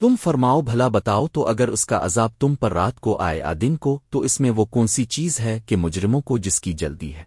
تم فرماؤ بھلا بتاؤ تو اگر اس کا عذاب تم پر رات کو آئے آ دن کو، تو اس میں وہ کون سی چیز ہے کہ مجرموں کو جس کی جلدی ہے؟